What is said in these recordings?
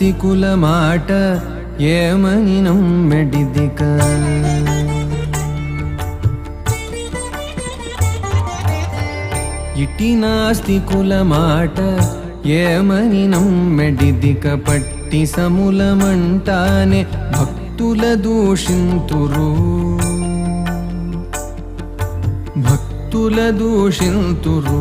నాస్తికుల మాట ఏమని నమ్మెడిదిక ఇటి నాస్తికుల మాట ఏమని నమ్మెడిదిక పట్టి సములమంటానే భక్తుల దూషింతురు. భక్తుల దూషింతురు.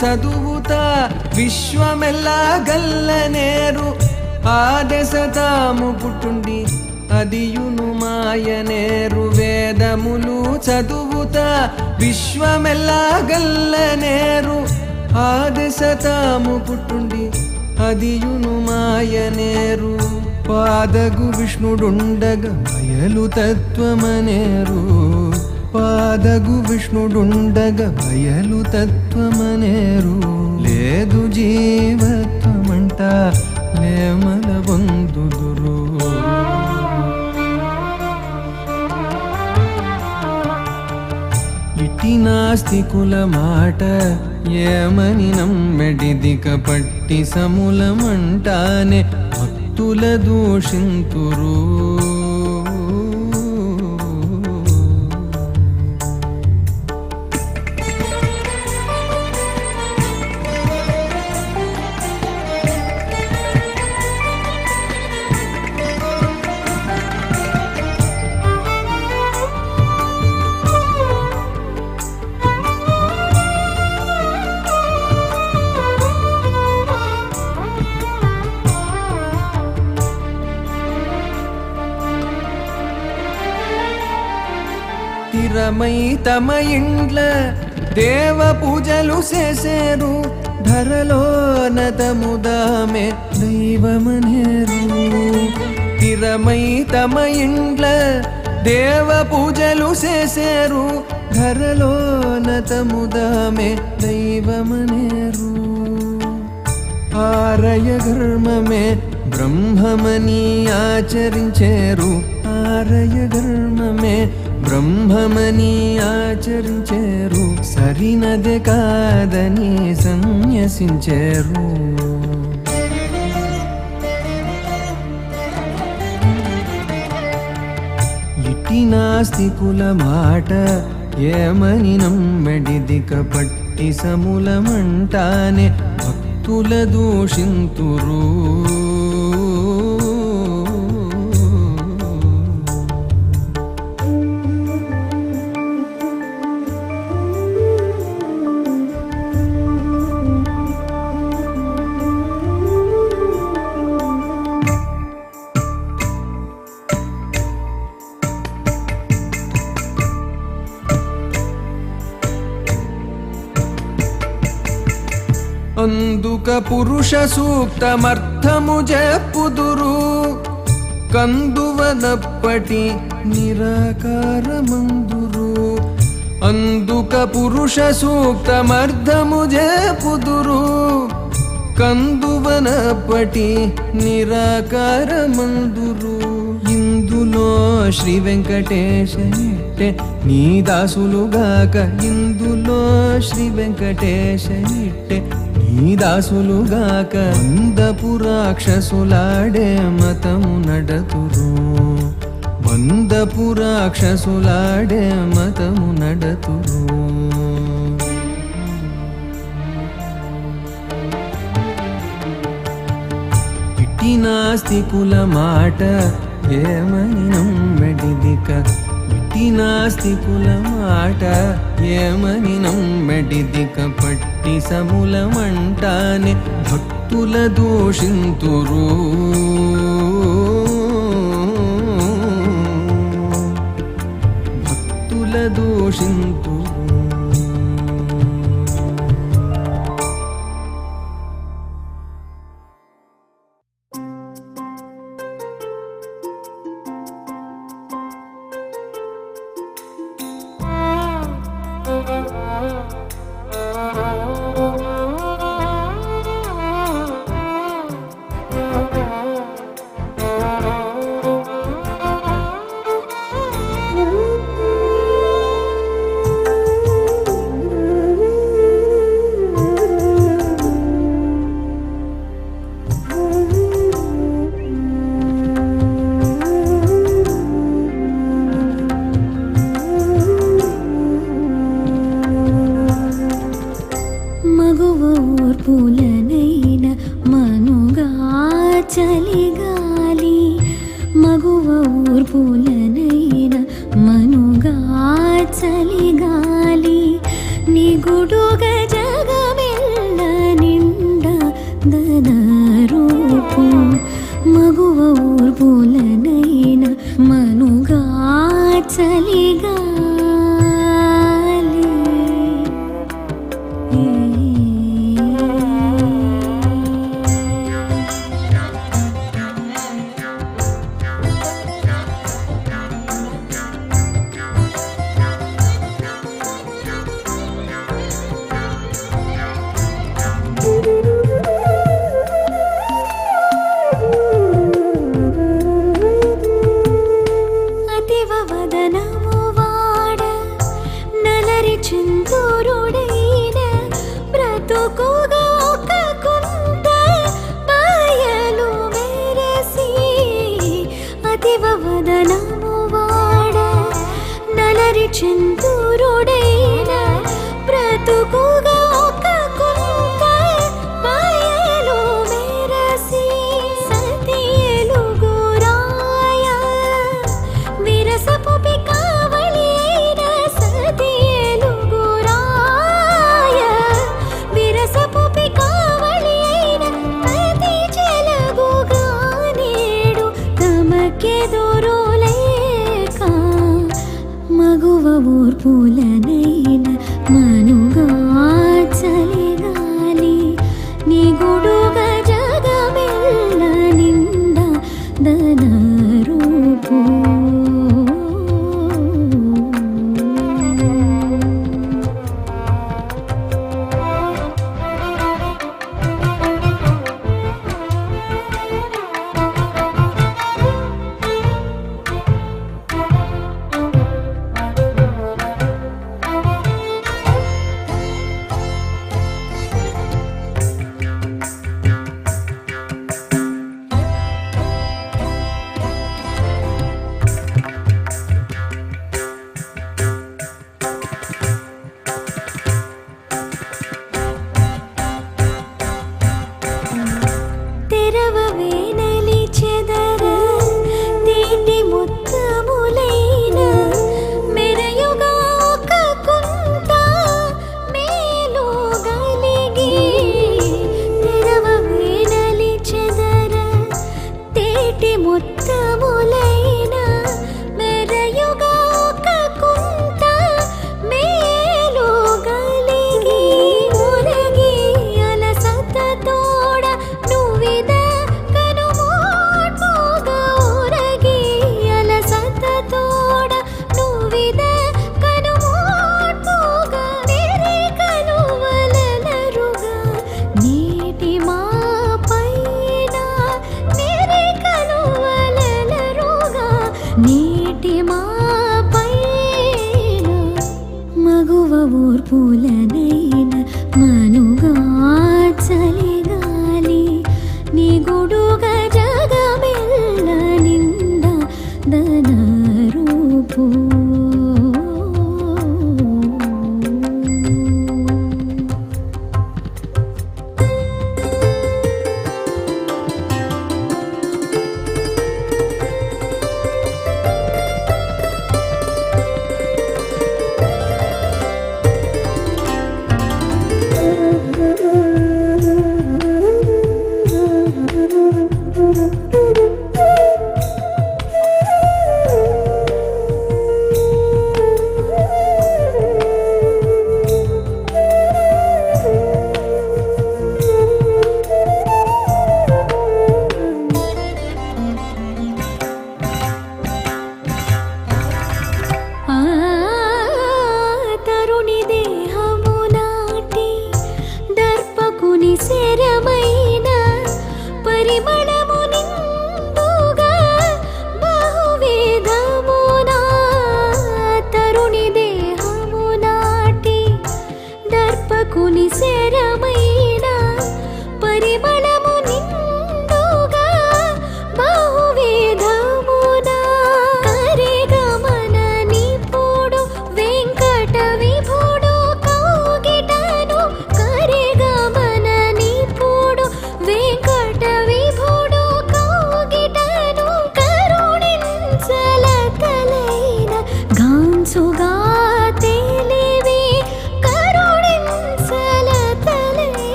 చదువుతా విశ్వమెల్లా గల్లనేరు దశ తాము పుట్టుండి అదియును మాయనేరు వేదములు చదువుతా విశ్వమెల్లా గల్లనేరు దశ తాము పుట్టుండి అదియును మాయనేరు పాదగు విష్ణుడుండగ మయలు తత్వమనేరు. పాదగు విష్ణుడుండగ బయలు తత్వమనేరు. లేదు జీవత్వమంట లేమల బంధుదురు. ఇటి నాస్తికుల మాట ఏమని నమ్మెడిదిక పట్టి సములమంటానే భక్తుల దూషింతురు. తమ ఇండ్ల దేవ పూజలు చేసేరు ధరలో నతముదామే దైవమనేరు. స్థిరమై తమ ఇండ్ల దేవ పూజలు చేసేరు ధరలో నతముదామే దైవమనేరు. ఆరయ ధర్మమే బ్రహ్మమని ఆచరించేరు ఆరయ ధర్మమే బ్రహ్మమని ఆచరించేరు. సరినది కాదని సన్యసించేరు. ఇట్టి నాస్తికుల మాట ఏమని నమ్మెడిదిక పట్టి సములమంటానే భక్తుల దూషింతురు. పురుష సూక్తమర్థము చెప్పుదురు కందువనప్పటి నిరాకారమందురు. అందుక పురుష సూక్తమర్థము చెప్పుదురు కందువనప్పటి నిరాకారమందురు. ఇందులో శ్రీ వెంకటేశ నీ దాసులుగాక ఇందులో శ్రీ వెంకటేశ ఇట్టే నీ దాసులుగాక వందపు రాక్షసులాడే మతము నడతురు. వందపు రాక్షసులాడే మతము నడతురు. ఇట్టి నాస్తికుల మాట ఏమని నమ్మెడిదిక? ఇట్టి నాస్తికుల మాట ఏమని నమ్మెడిదిక కపట్టి సములమంటానే భక్తుల దూషింతురు. భక్తుల దూషింతురు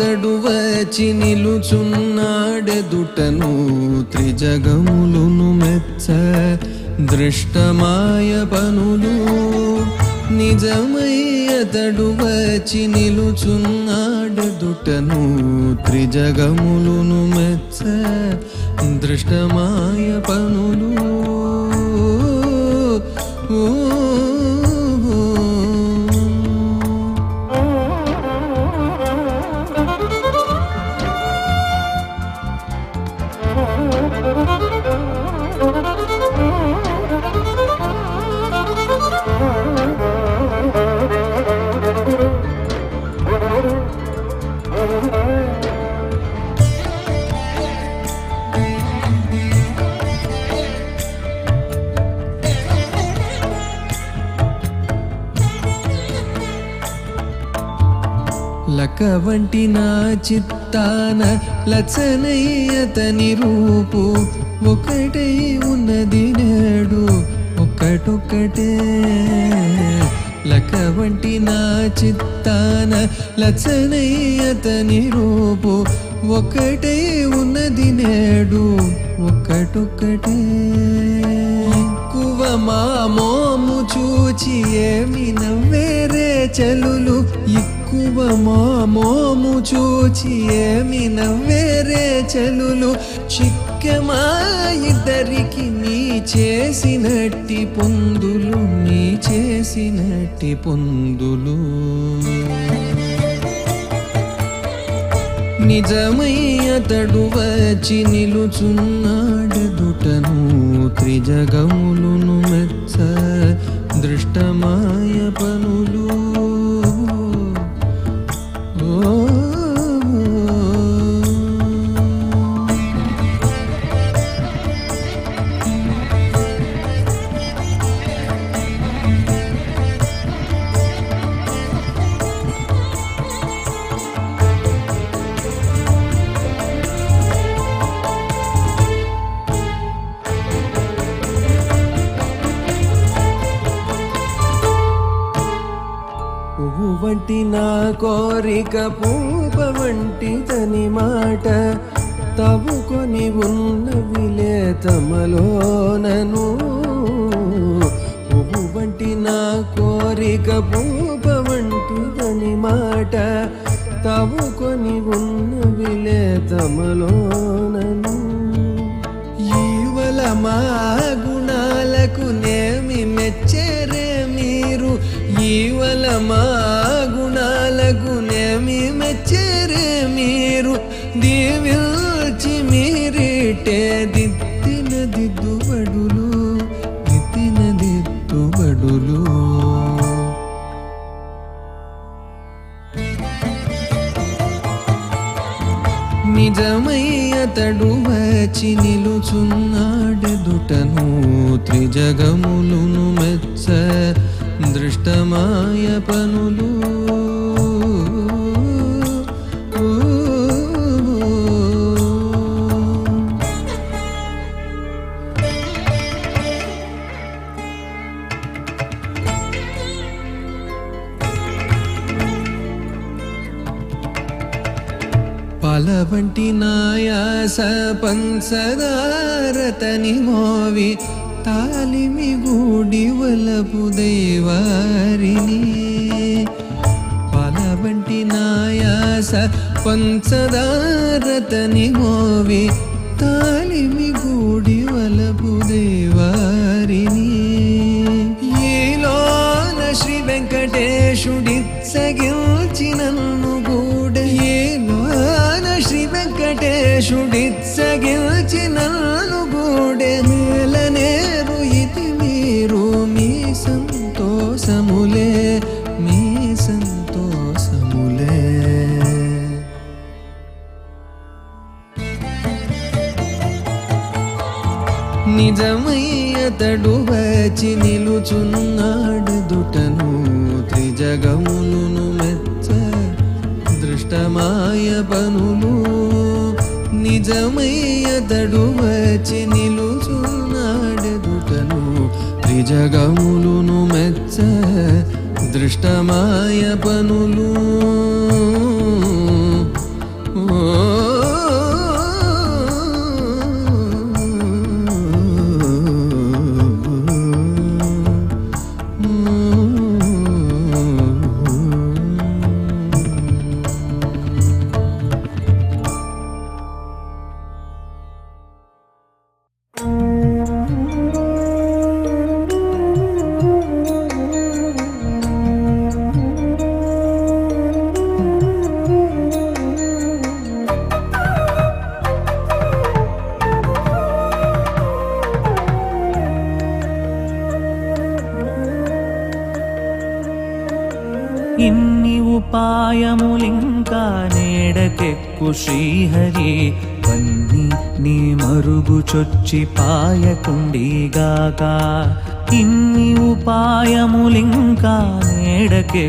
అతడు వచ్చి నిలుచున్నాడెదుటను త్రిజగములును మెచ్చ దృష్టమాయ పనులు. నిజమై అతడు వచ్చి నిలుచున్నాడెదుటను త్రిజగములును మెచ్చ దృష్టమాయ పనులు. లక వంటి నా చిత్తాన లచనయ్యతని రూపు ఒకటై ఉన్నది నేడు ఒకటొకటే లక వంటి నా చిత్తాన లచనయ్యతని రూపు ఒకటై ఉన్నది నేడు ఒకటొకటే ఎక్కువ మా మోము చూచి ఏమి నవ్వేరే చలులు ఎక్కువ మా మోము చూచి ఏమి నవ్వేరే చలులు. చిక్కమా ఇద్దరికి నీ చేసినట్టి పొందులు నీ చేసినట్టి పొందులు. నిజమై అతడు వచ్చి నిలుచున్నాడెదుటను త్రిజగములును మెచ్చ దృష్టమాయ పను నా కోరిక పూప వంటిదని మాట తవ్వుకొని ఉన్నవిలే తమలోనను. పువ్వు వంటి నా కోరిక పూప వంటిదని మాట తవ్వుకొని ఉన్నవిలే తమలోనను. ఈవల మా గుణాలకు నేమి మెచ్చరే మీరు? ఈవల మా నేమి మీరు దీవిల్చి మీరిటే దిద్దిన దిద్దుబడులు దిద్దిన దిద్దుబడులు నిజమై అతడు వచ్చి నిలుచున్నాడెదుటను త్రిజగములును మెచ్చ దృష్టమాయ పనులు పాల వంటి నాయాస పంచదారతని మోవి తాలిమి గూడి వలపు దైవారిని. పాల వంటి నాయాస పంచదారతని మోవి తాలిమి గూడి వలపు దైవారిని. వెంకటేశుడిత్సగిల్చి నన్ను గూడె నేలనేరు ఇది మీరు మీ సంతోషములే మీ సంతోషములే. నిజమయ్యతడు వచ్చి నిలుచున్నాడు దుటను త్రిజగములును మెచ్చ దృష్టమాయ పనులు నిజమై అతడు వచ్చి నిలుచున్నాడెదుటను త్రిజగములును మెచ్చ దృష్టమాయ పనులు.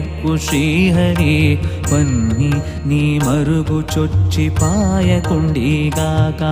ఎక్కు శ్రీహరి పన్ని నీ మరుగు చొచ్చి పాయకుండిగాక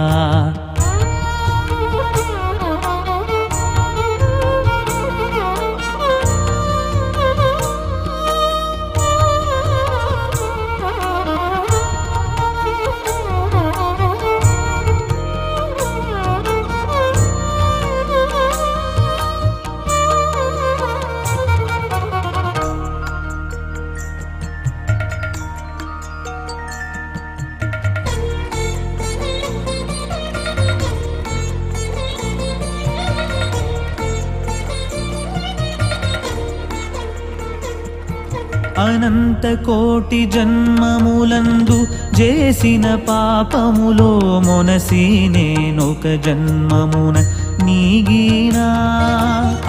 అనంత కోటి జన్మములందు చేసిన పాపములో మొనసి నేనొక జన్మమున నీగినా.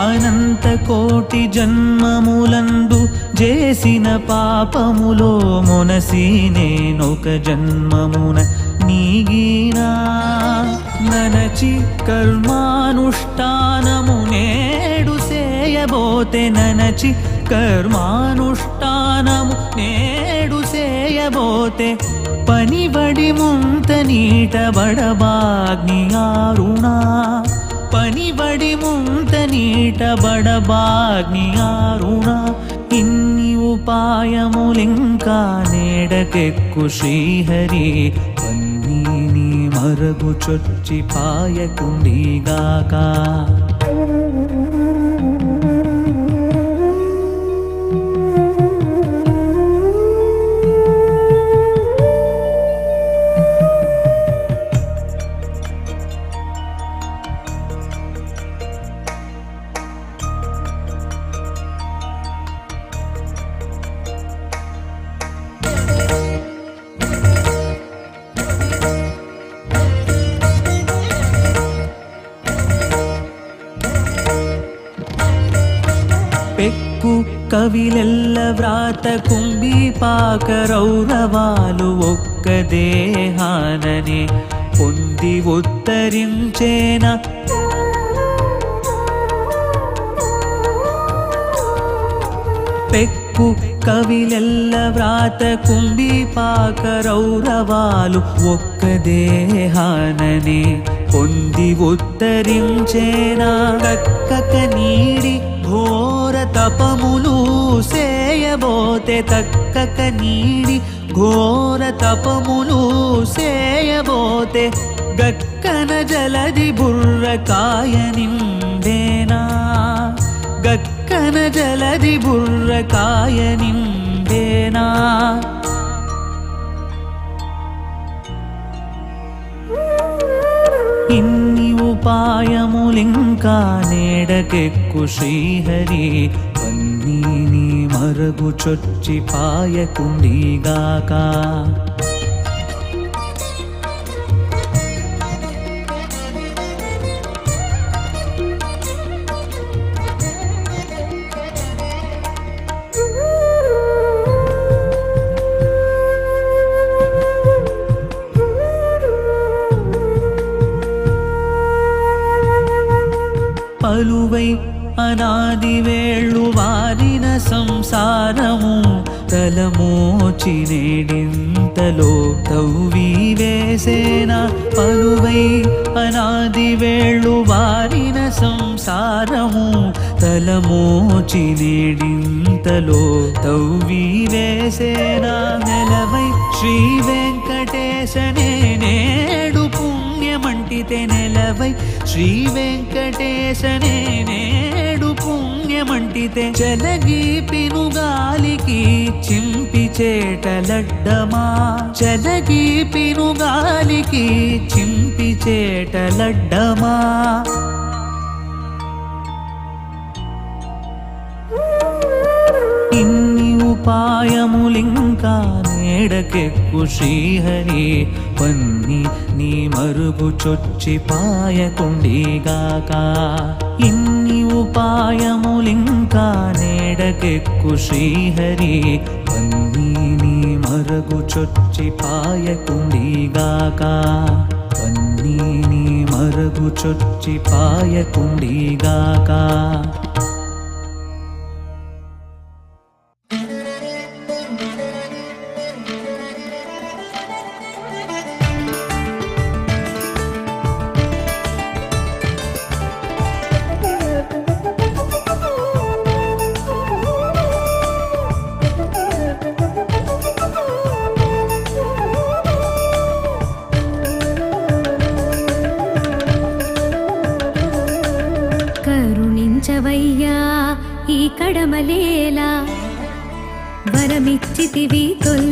అనంత కోటి జన్మములందు చేసిన పాపములో మొనసి నేనొక జన్మమున నీగినా. ననచి కర్మానుష్ఠానము నేడు చేయబోతే ననచి కర్మానుష్ఠ కర్మానుష్ఠానము నేడు చేయబోతే పనిబడి ముంత నీట బడబాగ్ని ఆరుణ. పనిబడి ముంత నీట బడబాగ్ని ఆరుణ. ఇన్ని ఉపాయములింకా నేడకెక్కు శ్రీహరి. పన్నీ మరగు చొచ్చి పాయకుండిగాక. కవిలెల్ల వ్రాత కుంభి పాకరౌరవాలు ఒక్క దేహాననే పొంది ఉత్తరించేన. పెక్కు కవిలెల్ల వ్రాత కుంభి పాకరౌరవాలు ఒక్క దేహాననే పొంది ఉత్తరించేనా. దక్కక నీడి ఘోర తపములు సేయబోతే తక్కక నీడి ఘోర తపములు సేయబోతే గక్కన జలది బుర్రకాయ నిండేనా? గక్కన జలది బుర్రకాయ నిండేనా? ఇన్ని ఉపాయములింకా నేడకెక్కు శ్రీహరి మరగు చొచ్చి పాయకుండిగాక పలువై అనాది తలమోచి నేడింతలో తవ్వి వేసేన? పలువై అనాది వేళ్ళు వారిన సంసారము తలమోచి నేడింతలో తవ్వి వేసేన? నెలవై శ్రీ వెంకటేశనే నేడు పుణ్యమంటితే నెలవై శ్రీ వెంకటేశనే నేడు పుణ్యమంటితే చలగి గాలికి చింపి చేటలడ్డమా? చలగి గాలికి చింపి చేటలడ్డమా? ఇన్ని ఉపాయములింకా నేడకెక్కు శ్రీహరి పన్ని నీ మరుగు చొచ్చి పాయకుండిగాక. ఇన్ని ఉపాయములింకా నేడకెక్కు శ్రీహరి. పన్ని నీ మరుగు చొచ్చి పాయకుండిగాక. పన్ని నీ మరుగు చొచ్చి పాయకుండిగాక. ीतिवि तुल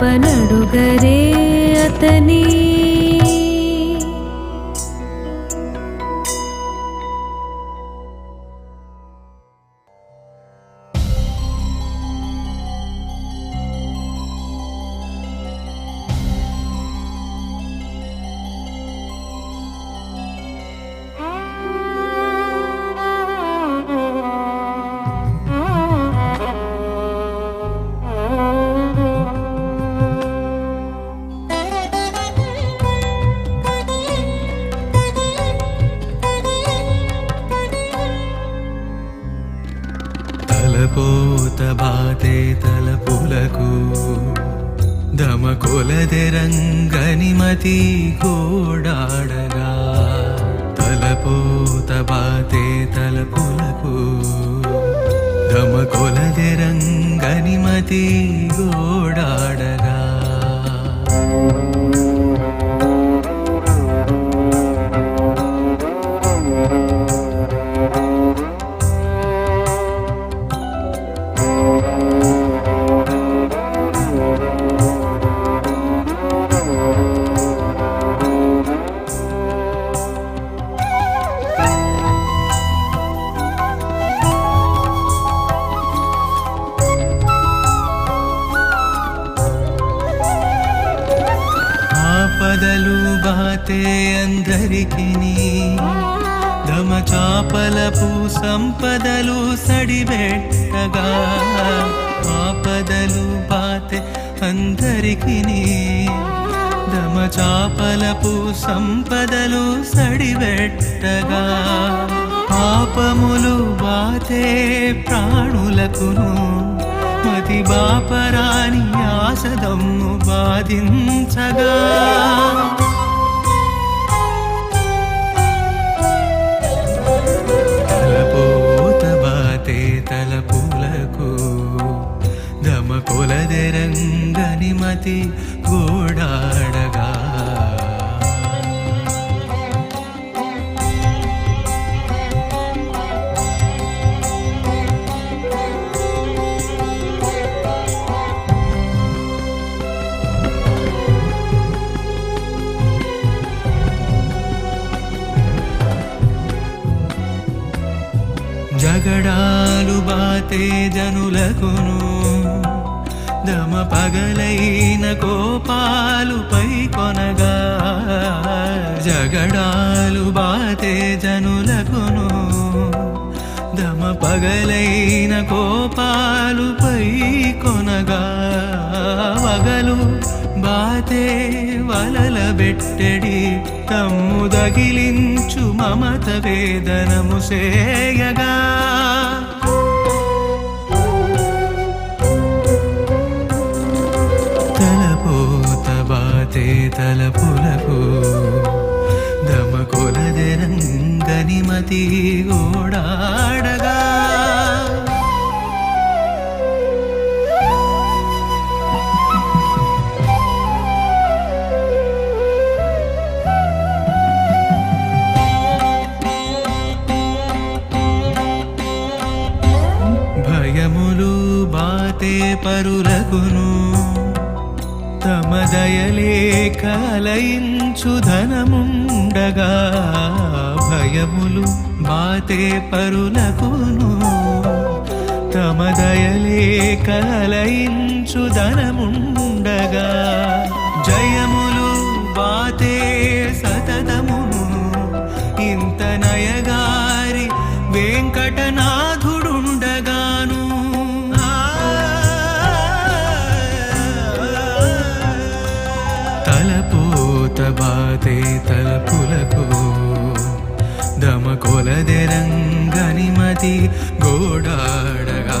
But. కొలదెరంగని పగలైన కోపాలు పై కొనగా వగలు బాతే వలల బెట్టడి తమ్ము మమత వేదనము సేయగా. తలపోత బాతే తలపులకు దమ కొలదెరంగని బాతే పరులకును తమ దయలే కలయించు ధనముండగా భయములు బాతే పరులకును తమ దయలే కలయించు ధనముండగా జయములు బాతే సతతమును. ఇంత నయగారి వెంకటనాథు బాతే తలపులకు దమ కొలదెరంగని మతి గోడాడగా.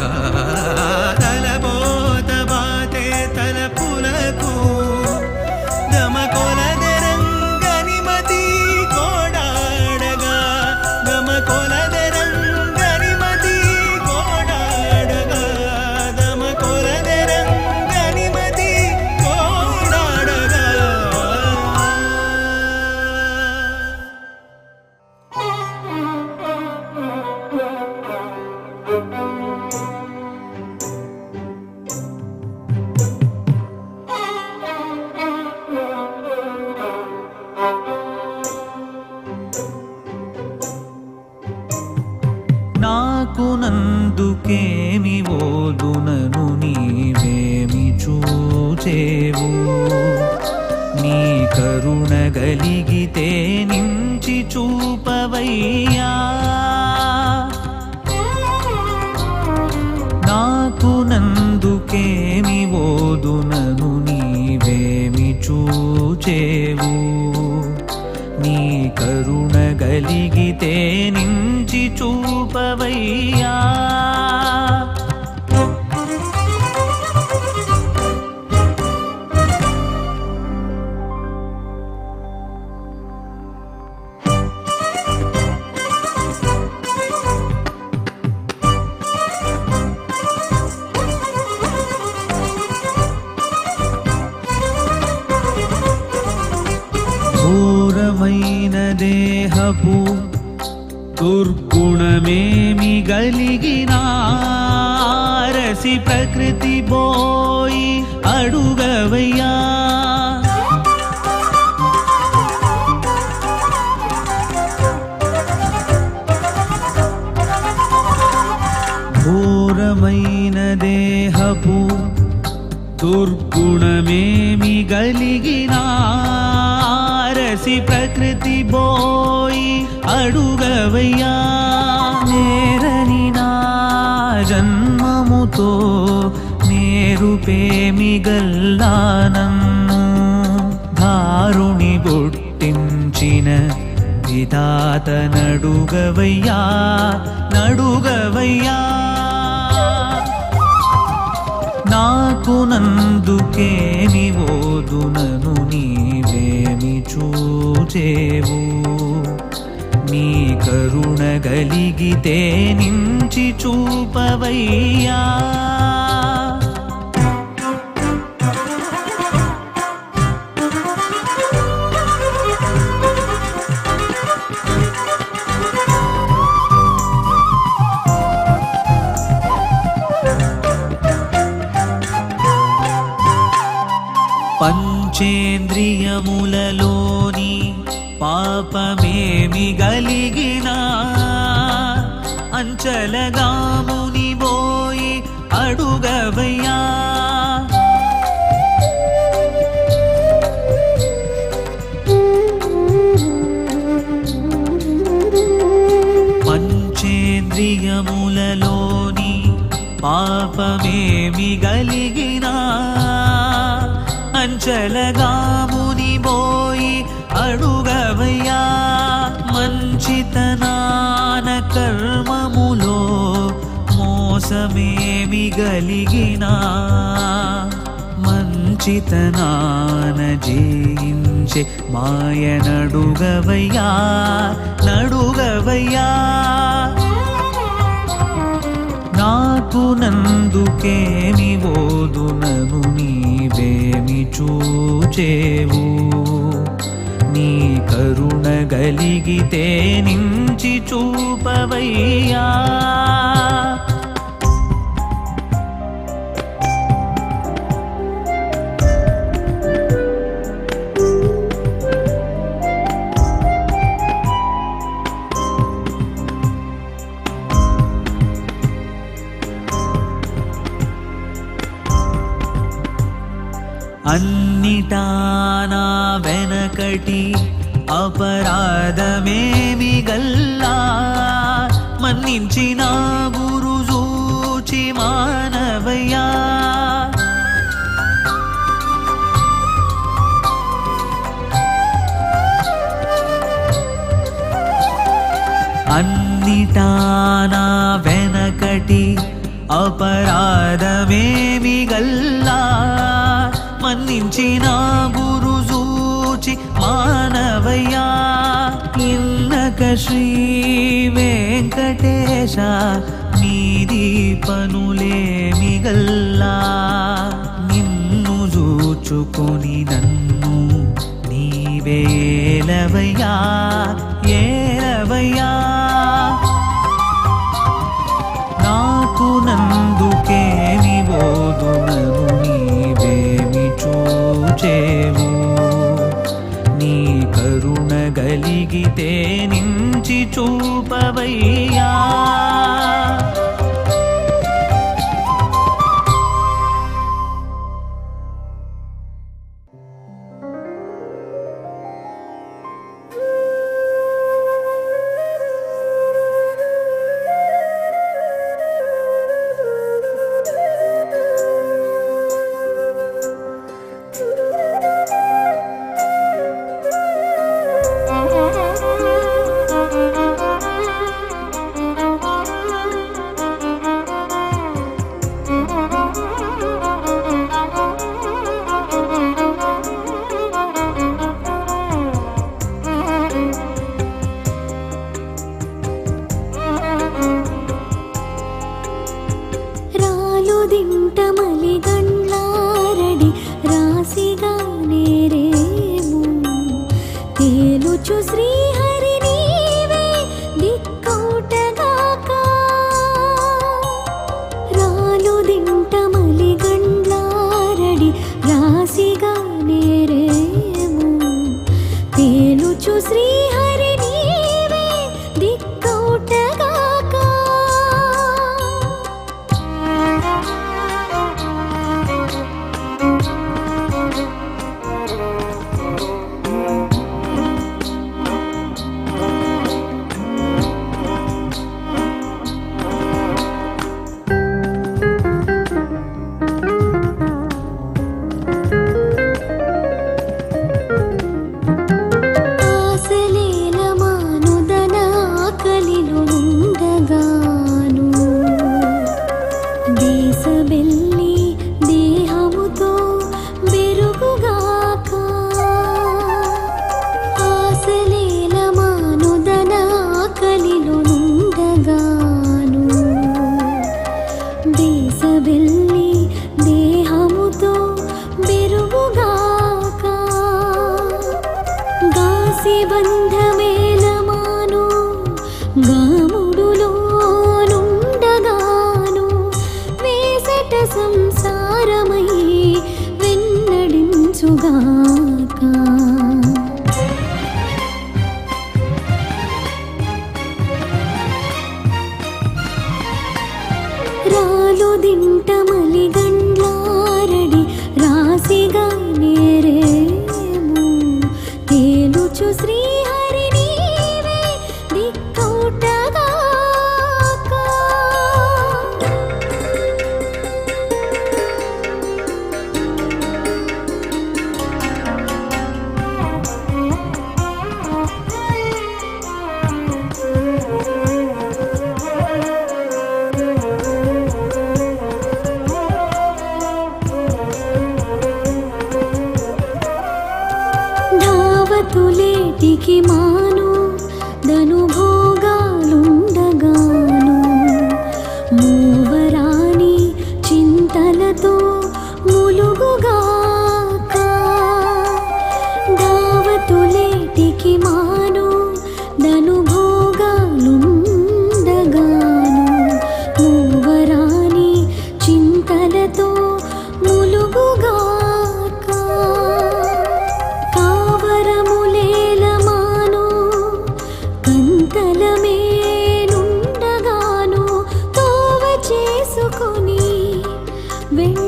చూచేవు నీ కరుణ గలిగితే నించి చూపవయ్యా. దేహపు దుర్గుణమేమి గలిగినా రసి ప్రకృతి బోయి అడుగవయ్యా ఘోరమైన దేహపు దుర్గుణమేమి గలిగినా రసి ప్రకృతి బోయి అడుగవయ్యా. నేరని నా జన్మముతో నేరుపేమి గల్లా దారుణి బొట్టించిన విధాత నడుగవయ్యా. నడుగవయ్యా నాకు నందుకేమి ఓదునను నీవేమి చూచేవు. నీ కరుణ గలిగితే నించి చూపవయ్యా. కలిగిన మంచితనాన జయించే మాయ నడుగవయ్యా నడుగవయ్యా. నాకు నందుకేమి ఓదునను నీవేమి చూచేవు? నీ కరుణ గలిగితే నించి చూపవయ్యా. అన్నిటానా వెనకటి అపరాధమేమి గల్లా మన్నించిన గురు చూచి మానవయ్యా అన్నిటానా వెనకటి అపరాధమేమి గల్లా మన్నించిన గురు చూచి మానవయ్యా. ఇన్నక శ్రీ వెంకటేశ మీది పనులేమి మిగల్లా. నిన్ను చూచుకొని నన్ను నీవేలవయ్యా ఏలవయ్యా. నాకు నందుకేమి బోధునను నీవేమి చూచేవు నీ కరుణ గలిగితే నించి చూపవయ్యా. बंध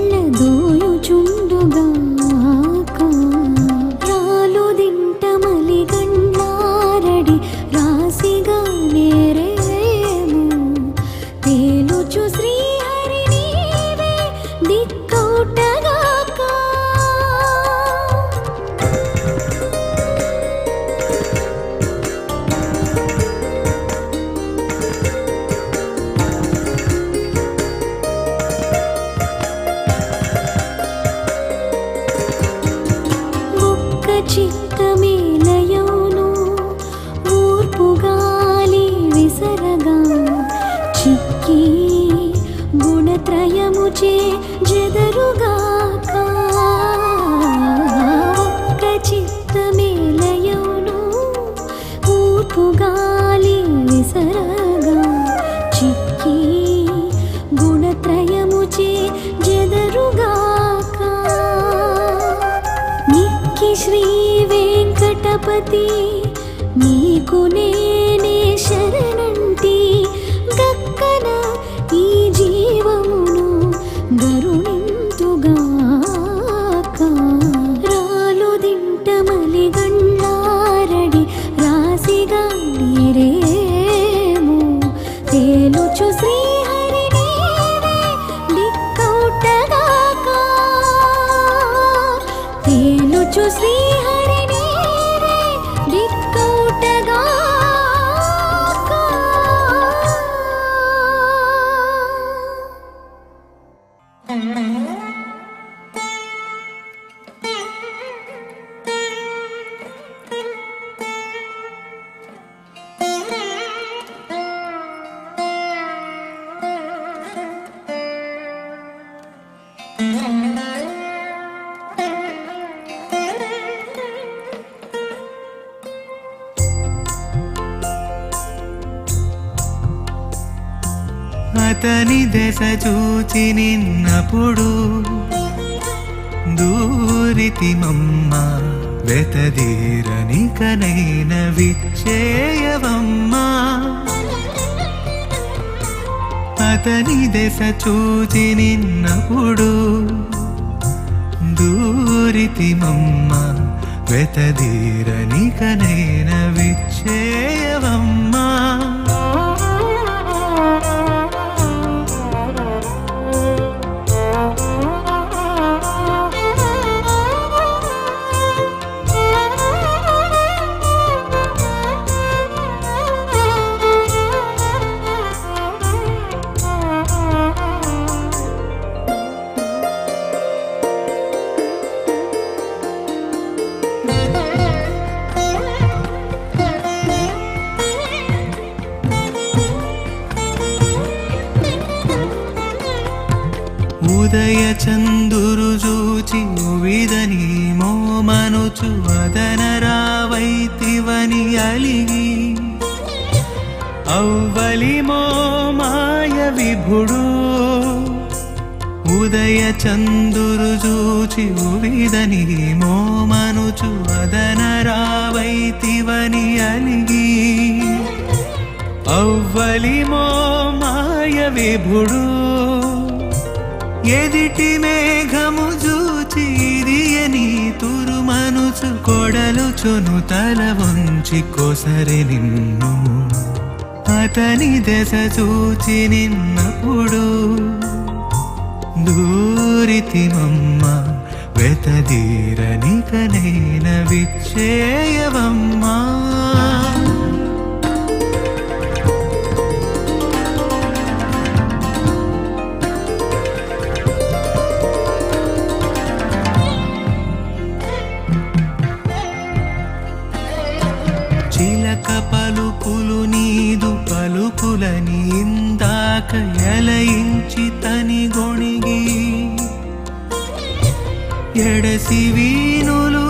వెళ్ళదోయుచుండుగా దశ చూచి నిన్నప్పుడు దూరితి మమ్మ వెతదీరని కనైన విక్షేయవమ్మ అతని దశ చూచి నిన్నప్పుడు దూరితి మమ్మ వెతదీరని కనైన విక్షేయవమ్మా అవ్వలిమో మాయ విభుడు ఉదయ చందురు చూచి ఉదని మో మనుచు అదన రావైతివని అలిగి. అవ్వలిమో మాయ విభుడు ఎదిటి మేఘము చూచి తురు మనుచు కొడలు చును తల వంచి కోసరి నిన్ను. అతని దశ చూచి నిన్నప్పుడు దూరితి మమ్మ వెతదీరని కనైన విచ్చేయవమ్మా. చిలక పలుకులు నీదు పలుకులని ఇందాక ఎలయించి తని గొణిగి. ఎడసి వీణులు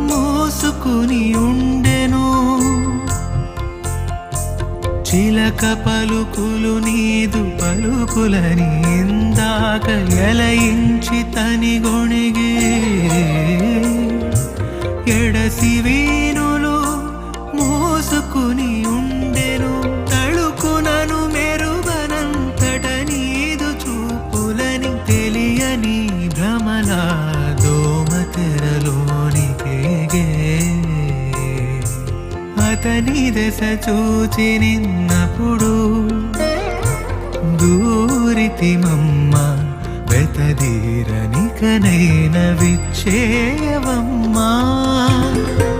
మోసుకుని ఉండెను. చిలక పలుకులు నీదు పలుకులని ఇందాక ఎలయించి తని గొణిగి. ఎడసి వీణు అతని దశ చూచి నిన్నప్పుడు దూరితిమమ్మ వెతదీరనికనైన విచ్చేయవమ్మా కోవిలల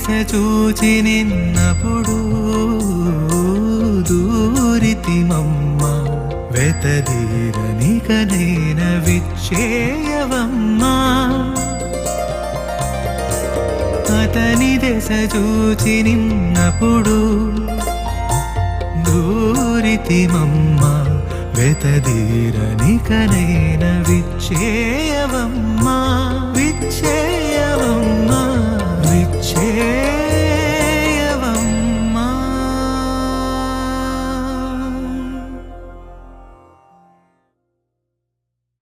దిశ చూచి నిన్నప్పుడు దూరితి మమ్మ దూరితిమమ్మ వెతదీరనికనైన విచ్చేయవమ్మ. అతని దశ చూచి నిన్నప్పుడు దూరితి మమ్మ దూరితిమమ్మ వెతదీరనికనైన విచ్చేయవమ్మ.